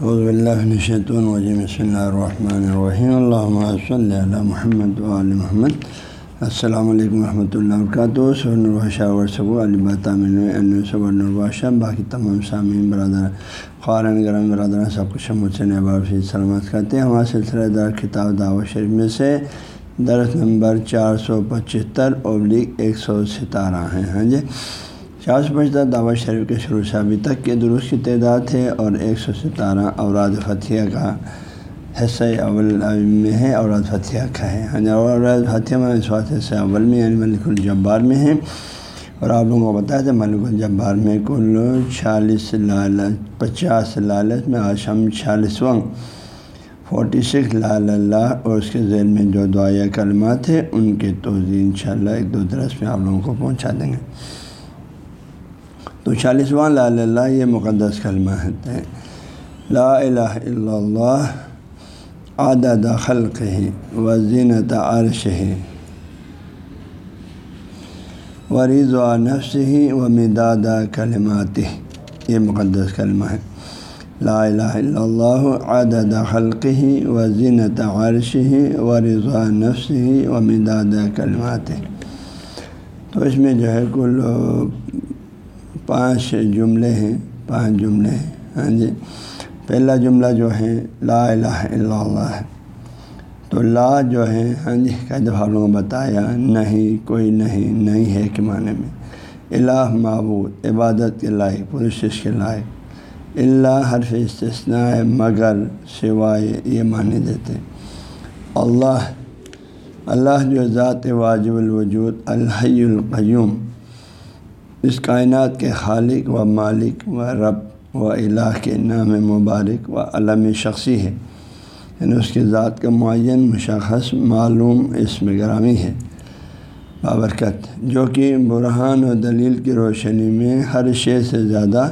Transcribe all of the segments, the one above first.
حضب اللہ بسم اللہ الرحمن الرحیم۔ اللہ صلی اللہ محمد علیہ محمد۔ السلام علیکم ورحمۃ اللہ وبرکاتہ۔ سرنشہ ورثب الباشہ باقی تمام سامعین برادر خارن گرم برادر سب کچھ مجھ سے نباب سے سلامت کرتے ہیں۔ ہمارا سلسلہ دار کتاب دعوت شریف میں سے درخت نمبر چار سو پچہتر ابلیغ ایک سو ستارہ ہیں ہاں جی۔ چار سو پچہتر دعوت شریف کے شروع سے ابھی تک کے درست کی تعداد ہے اور ایک سو ستارہ اوراد فتح کا حصہ اول میں ہے، اوراد فتح کا ہے۔ جی اوراد فتح میں اس وقت حصہ اول میں یعنی ملک الجبار میں ہے۔ اور آپ لوگوں کو بتایا تھا ملک الجبار میں کل چھیالیس لالچ، پچاس لالچ میں آج ہم چھیالیسواں فورٹی سکس لال اللہ اور اس کے ذیل میں جو دعائیں کلمات ہیں، ان کے توضیع ان شاء اللہ ایک دو درس میں آپ لوگوں کو پہنچا دیں گے۔ تو چالیسواں لال اللہ یہ مقدس کلمہ ہے۔ لا الہ الا اللہ عدد خلق ہی و زینت عرش ہی و رض و نفس ہی و مداد کلمات یہ مقدس کلمہ ہے۔ لا الہ الا اللہ عدد خلق ہی و زینت عرش ہی و رضا نفس ہی و مداد کلمات تو اس میں جو ہے کل پانچ جملے ہیں، پانچ جملے ہیں۔ ہاں جی پہلا جملہ جو ہے، لا الہ الا اللہ ہے۔ تو لا جو ہے ہاں جی کئی دفعہ لوگوں کو بتایا، نہیں، کوئی نہیں نہیں ہے کہ معنی میں۔ الہ معبود، عبادت کے لائق پرشش کے لائق۔ اللہ حرف استثناء ہے، مگر سوائے یہ معنی دیتے اللہ اللہ جو ذات واجب الوجود، الحی القیوم۔ اس کائنات کے خالق و مالک و رب و الہ کے نام مبارک و علم شخصی ہے۔ یعنی اس کی ذات کا معین، مشخص، معلوم، اسم گرامی ہے۔ بابرکت، جو کہ برہان و دلیل کی روشنی میں ہر شے سے زیادہ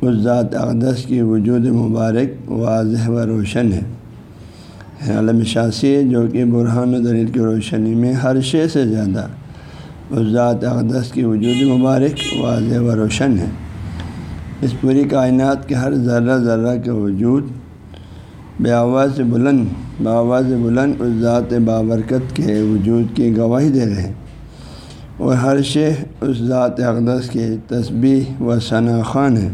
اس ذات اقدس کی وجود مبارک، واضح و روشن ہے۔ یعنی علم شاسی ہے، جو کہ برہان و دلیل کی روشنی میں ہر شے سے زیادہ اس ذات اقدس کی وجود مبارک، واضح و روشن ہے۔ اس پوری کائنات کے ہر ذرہ ذرہ کے وجود بے آواز بلند بآواز بلند اس ذات بابرکت کے وجود کی گواہی دے رہے ہیں۔ اور ہر شے اس ذات اقدس کے تسبیح و ثنا خان ہے۔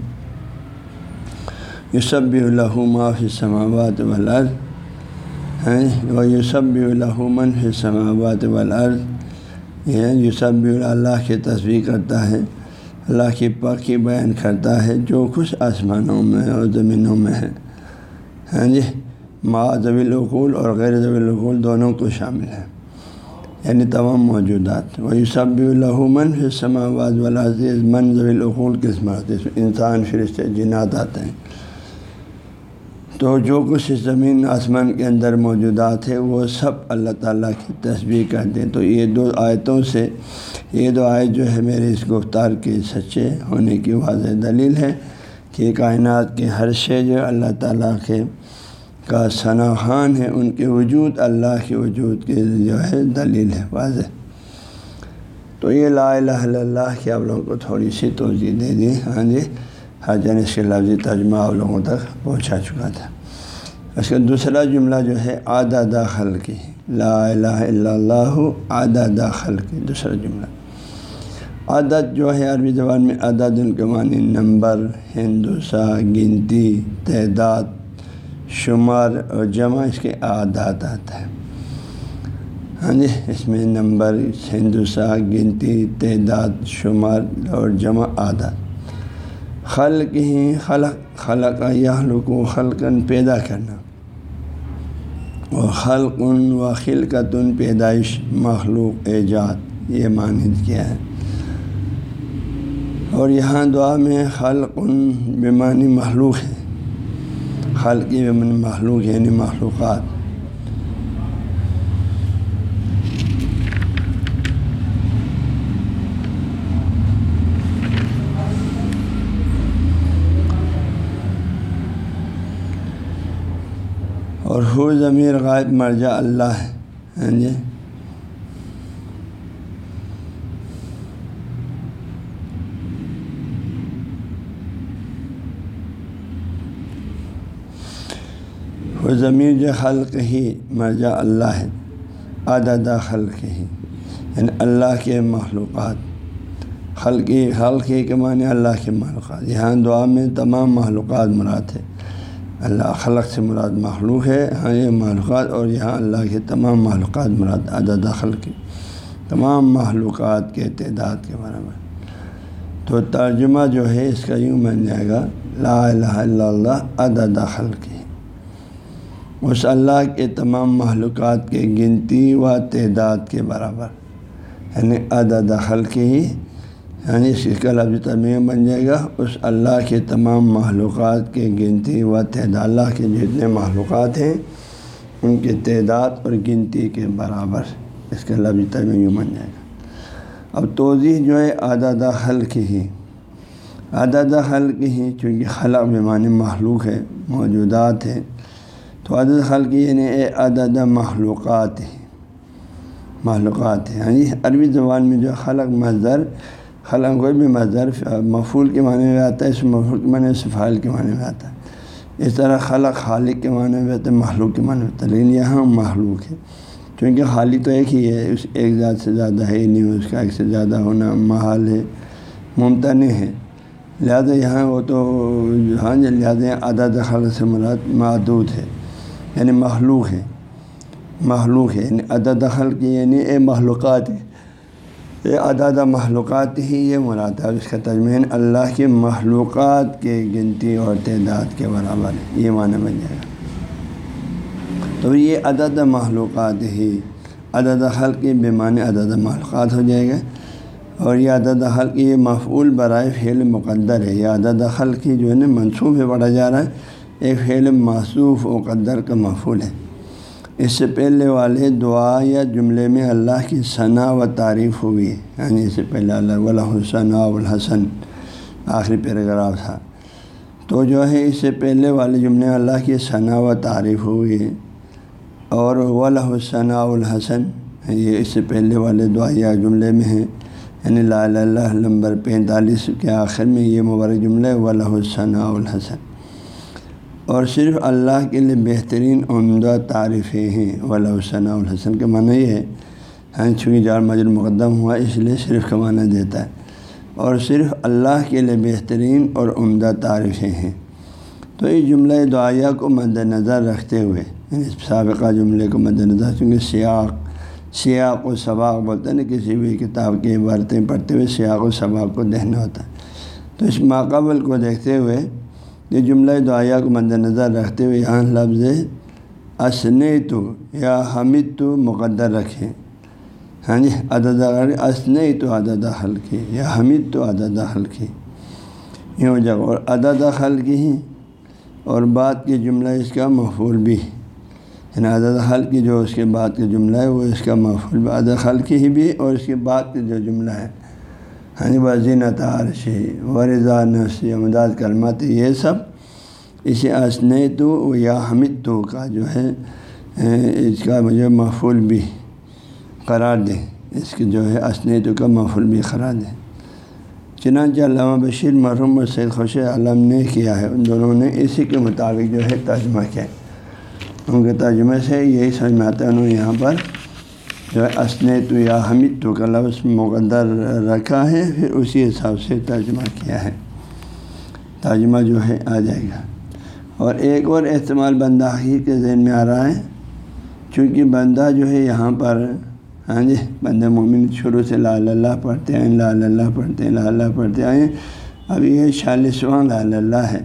یوسب اللہ معاف سماوات والارض، ہیں وہ یوسب اللہ منف سماوات والارض یہ یوسف بھی اللہ کی تصویر کرتا ہے، اللہ کی پاکی بیان کرتا ہے، جو کچھ آسمانوں میں اور زمینوں میں ہے۔ ہاں جی ما زویل القول اور غیر زویل القول دونوں کو شامل ہے یعنی تمام موجودات۔ وہ یوسف بھی الحمن پھر سماواد والا من زویل القول قسمت انسان، فرشتے، جنات آتے ہیں۔ تو جو کچھ زمین آسمان کے اندر موجودات ہے وہ سب اللہ تعالیٰ کی تصویر کرتے ہیں۔ تو یہ دو آیتوں سے، یہ دو آیت جو ہے میرے اس گفتار کے سچے ہونے کی واضح دلیل ہے کہ کائنات کے ہر شے جو اللہ تعالیٰ کے کا ثنا خان ہے، ان کے وجود اللہ کے وجود کے جو ہے دلیل ہے، واضح۔ تو یہ لا الہ الا اللہ کی آپ لوگوں کو تھوڑی سی توجہ دے دی ہاں جی۔ ہر اس کے لفظی ترجمہ آپ لوگوں تک پہنچا چکا تھا۔ اس کا دوسرا جملہ جو ہے آدھا داخل کی۔ لا الہ الا اللہ، آدھا داخل کی۔ دوسرا جملہ۔ عادت جو ہے عربی زبان میں عدد الکمانی نمبر ہندوسا گنتی، تعداد، شمار اور جمع اس کے عادات آتا ہے ہاں جی اس میں نمبر ہندوسا گنتی، تعداد، شمار اور جمع عادات خلق ہی خلق خلق یا و خلقن پیدا کرنا۔ و خلق و خلقتن پیدائش مخلوق ایجاد یہ مانند کیا ہے؟ اور یہاں دعا میں خلق بیمانی مخلوق ہے۔ خلقی بیمانی مخلوق یعنی مخلوقات۔ اور ہو ضمیر غائب مرجا اللہ ہے۔ ہاں جی۔ وہ ضمیر جو خلق ہی مرجع اللہ ہے، عدد خلق ہی۔ یعنی اللہ کے معلومات خلقی خلقی کے معنی اللہ کے معلومات یہاں دعا میں تمام معلومات مراد ہے۔ اللہ خلق سے مراد مخلوق ہے ہاں یہ معلومات اور یہاں اللہ کے تمام معلومات مراد عدد خلق تمام معلومات کے تعداد کے بارے میں۔ تو ترجمہ جو ہے، اس کا یوں بن جائے گا، لا الہ الا اللہ، عدد خلق اس اللہ کے تمام معلومات کے گنتی و تعداد کے برابر یعنی عدد خلق ہی یعنی اس کا لفظ ترمیم بن جائے گا، اس اللہ کے تمام معلومات کے گنتی و تعداد، اللہ کے جتنے معلومات ہیں، ان کے تعداد اور گنتی کے برابر اس کا لفظ ترمیم بن جائے گا۔ اب توضیح جو ہے عدد حلق ہی۔ عدد حلق ہی چونکہ خلق معنی معلوق ہے، موجودات ہیں۔ تو عدد خلق یعنی عدد معلومات ہے معلومات ہیں۔ یعنی عربی زبان میں جو خلق مظر خلق کوئی بھی مظر مفول کے معنی میں آتا ہے اس مفول کے معنی صفال کے معنی میں آتا ہے۔ اس طرح خلق خالق کے معنی میں آتا ہے محلوق کے معنی میں آتا ہے۔ لیکن یہاں محلوق ہے کیونکہ خالق تو ایک ہی ہے، اس ایک ذات سے زیادہ ہے نہیں، اس کا ایک سے زیادہ ہونا محال ہے ممتنع ہے۔ لہٰذا یہاں وہ تو ہاں جی لہٰذا عدد خلق سے مراد معدود ہے یعنی محلوق ہے محلوق ہے یعنی عدد خلق یعنی اے محلوقات ہے۔ یہ عدد محلوقات ہی یہ مراد ہے۔ اس کا تجمین اللہ کی محلوقات کے گنتی اور تعداد کے برابر ہے۔ یہ معنی بن جائے گا۔ تو یہ عدد محلوقات ہی عدد حل کی بیمانی عدد محلوقات ہو جائے گا۔ اور یہ عدد حل کی یہ مفعول برائے فعل مقدر ہے۔ یہ عدد حل کی جو ہے نا منصوب ہے پڑھا جا رہا ہے۔ ایک فعل معصوف و قدر کا مفعول ہے۔ اس سے پہلے والے دعا یا جملے میں اللہ کی ثناء و تعریف ہوئی یعنی اس سے پہلے اللہ حسن الحسن، آخری پیراگراف تھا۔ تو جو ہے، اس سے پہلے والے جملے اللہ کی ثناء و تعریف ہوئی ہے۔ اور حسن الحسن، یہ اس سے پہلے والے دعا یا جملے میں ہے یعنی لا اللہ، نمبر پینتالیس کے آخر میں یہ مبارک جملہ ولا حسن الحسن۔ اور صرف اللہ کے لیے بہترین عمدہ تعریفیں ہیں۔ ولاثنہ الحسن کا معنی یہ ہے ہاں چونکہ جار مجر مقدم ہوا، اس لیے صرف کا معنی دیتا ہے۔ اور صرف اللہ کے لیے بہترین اور عمدہ تعریفیں ہیں۔ تو اس جملہ دعائیہ کو مد نظر رکھتے ہوئے یعنی سابقہ جملے کو مد نظر چونکہ سیاق سیاق و سباق بولتے ہیں نا، کسی بھی کتاب کے برتیں پڑھتے ہوئے سیاق و سباق کو دیکھنا ہوتا ہے۔ تو اس ماقبل کو دیکھتے ہوئے یہ جملہ دعائیہ کو مد نظر رکھتے ہوئے یہاں لفظ اسن تو یا حمد تو مقدر رکھیں۔ ہاں جی عدد اسن تو عدد حلقی یا حمد تو عدد حلقی یہ ہو جائے اور عدد حلقی ہی اور بات کی جملہ اس کا محفول بھی۔ یعنی عدد حل کی جو اس کے بعد کا جملہ ہے، وہ اس کا محفول بھی۔ عدد حلقی ہی بھی اور اس کے بعد کی جو جملہ ہے۔ ہاں جی وزین تارشی ورضا نسی امداد کلمات یہ سب اسے اسن تو یا حمد تو کا جو ہے اس کا مجھے محفول بھی قرار دیں اس کے جو ہے اسن تو کا محفول بھی قرار دیں چنانچہ علامہ بشیر مرحوم اور سید خوش عالم نے کیا ہے۔ ان دونوں نے اسی کے مطابق جو ہے ترجمہ کیا۔ ان کے ترجمے سے یہی سمجھ میں آتا ہے، انہوں نے یہاں پر جو ہے اسن تو یا حمد تو کا لفظ مقدر رکھا ہے، پھر اسی حساب سے ترجمہ کیا ہے۔ ترجمہ جو ہے، آ جائے گا۔ اور ایک اور احتمال بندہ ہی کے ذہن میں آ رہا ہے، چونکہ بندہ جو ہے یہاں پر ہاں جی بندہ مومن شروع سے لا اللہ پڑھتے ہیں لا اللہ پڑھتے ہیں لا اللہ پڑھتے آئیں اب یہ چالیسواں لا اللہ ہے۔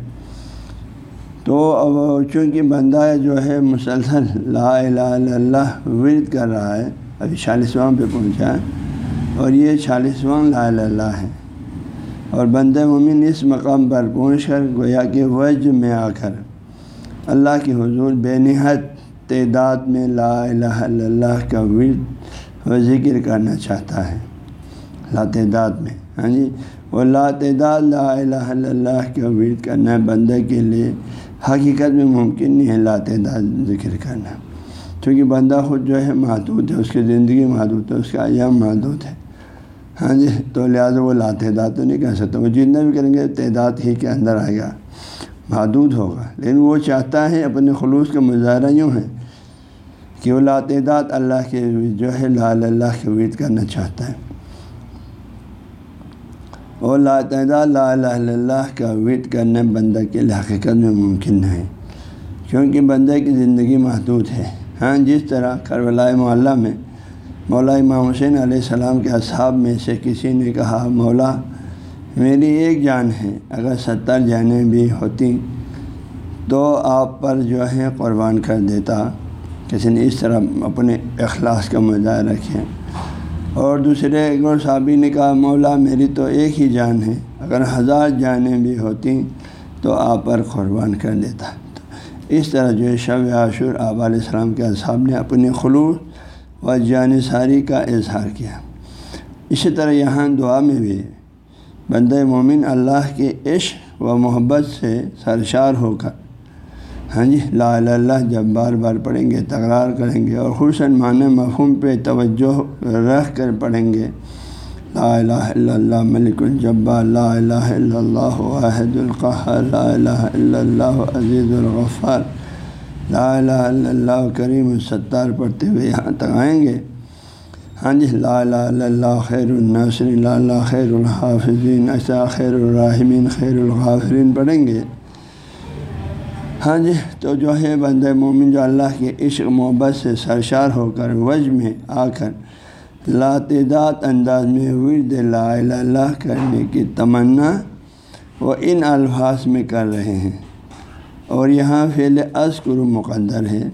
تو اب چونکہ بندہ جو ہے مسلسل لا الہ الا اللہ ورد کر رہا ہے ابھی چالیسواں پہ پہنچا ہے اور یہ چالیسواں لا اللہ ہے۔ اور بند مومن اس مقام پر پہنچ کر گویا کہ وج میں آ کر اللہ کے حضور بے نہایت تعداد میں لا الہ الا اللہ کا ورد و ذکر کرنا چاہتا ہے۔ لا تعداد میں ہاں جی؟ وہ لا تعداد لا الہ الا اللہ کا ورد کرنا بندے کے لیے حقیقت میں ممکن نہیں ہے لا تعداد ذکر کرنا۔ چونکہ بندہ خود جو ہے محدود ہے، اس کی زندگی محدود ہے، اس کا ایام محدود ہے ہاں جی تو لہٰذا وہ لا تعداد تو نہیں کہہ سکتا۔ وہ جتنا بھی کریں گے، تعداد ہی کے اندر آئے گا، محدود ہوگا۔ لیکن وہ چاہتا ہے، اپنے خلوص کا مظاہرہ یوں ہے کہ وہ لاتعداد اللہ کے جو ہے لا اللہ کے وید کرنا چاہتا ہے۔ اور لاتعداد لا الہ الا اللہ کا وید کرنے بندہ کے حقیقت میں ممکن نہیں کیونکہ بندے کی زندگی محدود ہے۔ ہاں جس طرح کربلا معلّہ میں مولا امام حسین علیہ السلام کے اصحاب میں سے کسی نے کہا، مولا، میری ایک جان ہے، اگر ستر جانیں بھی ہوتی تو آپ پر جو ہے قربان کر دیتا۔ کسی نے اس طرح اپنے اخلاص کا مظاہرہ کیا اور دوسرے ایک صحابی نے کہا، مولا، میری تو ایک ہی جان ہے، اگر ہزار جانیں بھی ہوتی تو آپ پر قربان کر دیتا۔ اس طرح جو ہے شب عاشور آپ علیہ السلام کے اصحاب نے اپنے خلوص و جان ساری کا اظہار کیا۔ اسی طرح یہاں دعا میں بھی بند مومن اللہ کے عشق و محبت سے سرشار ہو کر ہاں جی لا اللہ، جب بار بار پڑھیں گے، تکرار کریں گے اور حسن معنی مفہوم پہ توجہ رکھ کر پڑھیں گے۔ لا الہ الا اللہ ملک الجبا لا الہ الا اللہ واحد القحر لا الہ الا اللہ عزیز الغفار، لا الہ الا اللہ کریم الستار، پڑھتے ہوئے یہاں تک آئیں گے۔ ہاں جی لا الہ الا اللہ خیر الناصر لا اللہ خیر الحافظین، ایسا خیر الرحمین خیر الغافرین پڑھیں گے۔ ہاں جی تو جو ہے بند مومن، جو اللہ کے عشق، محبت سے سرشار ہو کر وج میں آ کر لاتعداد انداز میں ورد لا الہ اللہ کرنے کی تمنا وہ ان الفاظ میں کر رہے ہیں۔ اور یہاں فعل عصر مقدر ہے۔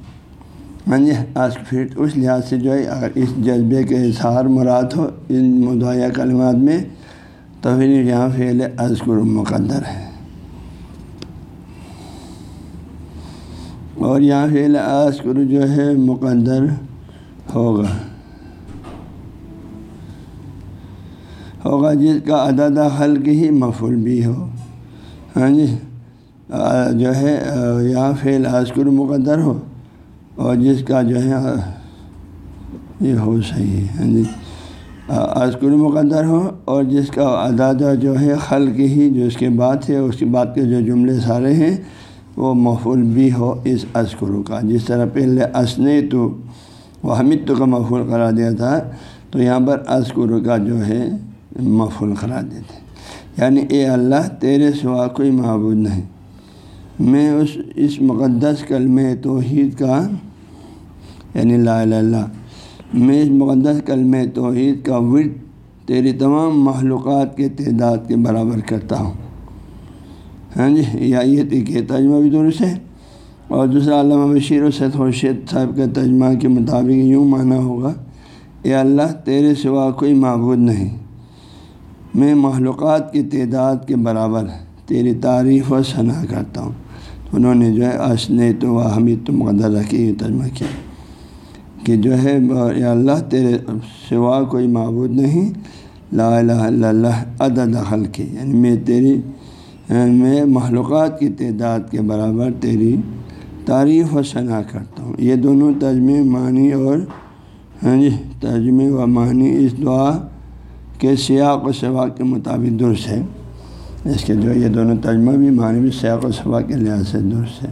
ہاں جی عصق پھر اس لحاظ سے جو ہے، اگر اس جذبے کے اظہار مراد ہو ان مدعا کلمات میں، تو پھر یہاں فعل عصر مقدر ہے۔ اور یہاں فعل عصر جو ہے، مقدر ہوگا۔ ہوگا جس کا عدد حلق ہی مفول بھی ہو۔ ہاں جی؟ جو ہے یہاں فعل عسکر مقدر ہو اور جس کا جو ہے یہ ہو صحیح ہاں جی؟ عسکر مقدر ہو اور جس کا ادادہ جو ہے، خلق ہی جو اس کے بعد ہے، اس کے بعد کے جو جملے سارے ہیں، وہ مفول بھی ہو اس عسکر کا۔ جس طرح پہلے اسنے تو وہ حمد تو کا مفول کرا دیا تھا، تو یہاں پر عسکر کا جو ہے مفول قرار دیتے یعنی اے اللہ، تیرے سوا کوئی معبود نہیں۔ میں اس اس مقدس کلم توحید کا یعنی لا الہ اللہ، میں اس مقدس کلم توحید کا ورد تیری تمام معلومات کے تعداد کے برابر کرتا ہوں۔ ہاں جی یا یہ کہ ترجمہ بھی درست ہے۔ اور دوسرا علامہ بشیر و سید خورشید صاحب کا ترجمہ کے مطابق یوں معنی ہوگا، اے اللہ، تیرے سوا کوئی معبود نہیں۔ میں معلومات کی تعداد کے برابر تیری تعریف و ثنا کرتا ہوں۔ انہوں نے جو ہے اسنے تو حمید تو مقدر رکھی ترجمہ کیا۔ کہ جو ہے اللہ تیرے سوا کوئی معبود نہیں۔ لا الہ الا اللہ، عدد خلقی۔ یعنی میں تیری، میں معلومات کی تعداد کے برابر تیری تعریف و ثنا کرتا ہوں۔ یہ دونوں ترجمے معنی اور ہاں جی ترجمے و معنی اس دعا کہ سیاق و سوا کے مطابق درست ہے۔ اس کے جو یہ دونوں ترجمہ بھی معنی بھی سیاق و سوا کے لحاظ سے درست ہے۔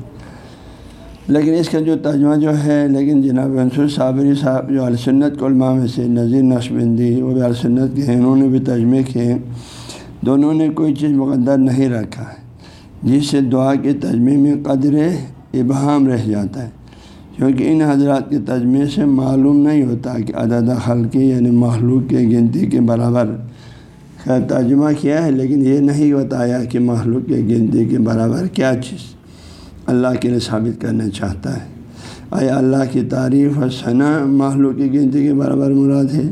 لیکن اس کا جو ترجمہ جو ہے، لیکن جناب انصور صابری صاحب جو السنت کو علماء میں سے، نذیر نقشبندی، وہ بھی السنت کے ہیں، انہوں نے بھی ترجمے کیے دونوں نے کوئی چیز مقدر نہیں رکھا ہے۔ جس سے دعا کے ترجمے میں قدر ابہام رہ جاتا ہے۔ کیونکہ ان حضرات کے تجمے سے معلوم نہیں ہوتا کہ عدد خلقی یعنی مخلوق کے گنتی کے برابر۔ کا ترجمہ کیا ہے، لیکن یہ نہیں بتایا کہ مخلوق کے گنتی کے برابر کیا چیز اللہ کے لیے ثابت کرنا چاہتا ہے۔ آیا اللہ کی تعریف اور ثنا مخلوق کی گنتی کے برابر مراد ہے؟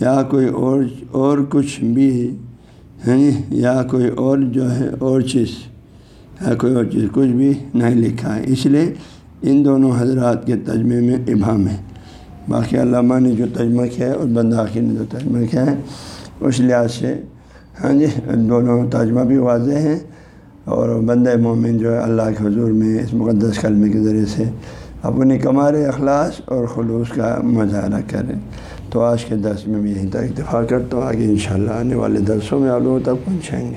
یا کوئی اور اور کچھ بھی ہے؟ یعنی یا کوئی اور جو ہے، اور چیز۔ یا کوئی اور چیز، کچھ بھی نہیں لکھا ہے۔ اس لیے ان دونوں حضرات کے تجمے میں ابہام ہے باقی علامہ نے جو تجمہ کیا ہے اور بنداخی نے جو تجمہ کیا ہے، اس لحاظ سے ہاں جی دونوں ترجمہ بھی واضح ہیں اور بند مومن جو ہے، اللہ کے حضور میں، اس مقدس کلمے کے ذریعے سے اپنی کمار اخلاص اور خلوص کا مظاہرہ کریں تو آج کے درس میں بھی یہیں تک اتفاق کرتا ہوں، آگے انشاءاللہ آنے والے درسوں میں آپ لوگوں تک پہنچائیں گے۔